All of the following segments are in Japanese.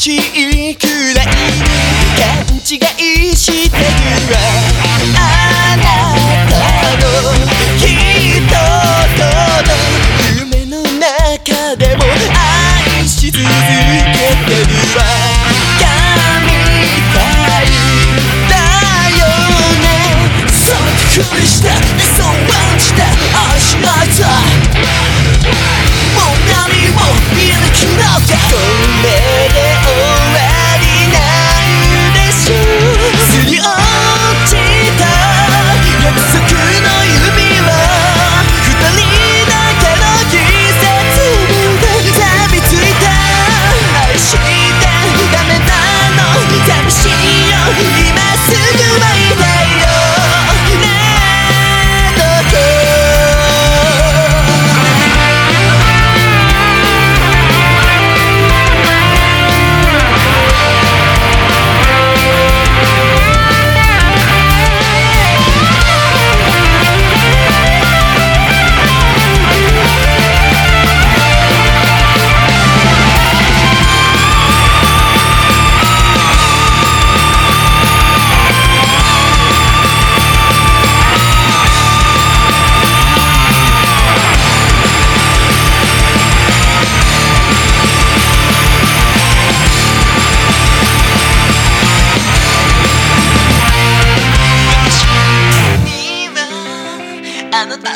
しいくらい勘違いしてるわ。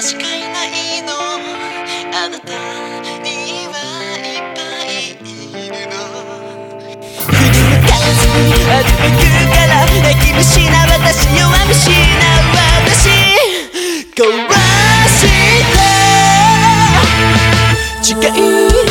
しかいないの。あなたにはいっぱいいるの。振り向かずに歩くから泣き虫な私弱虫な私。壊して。誓い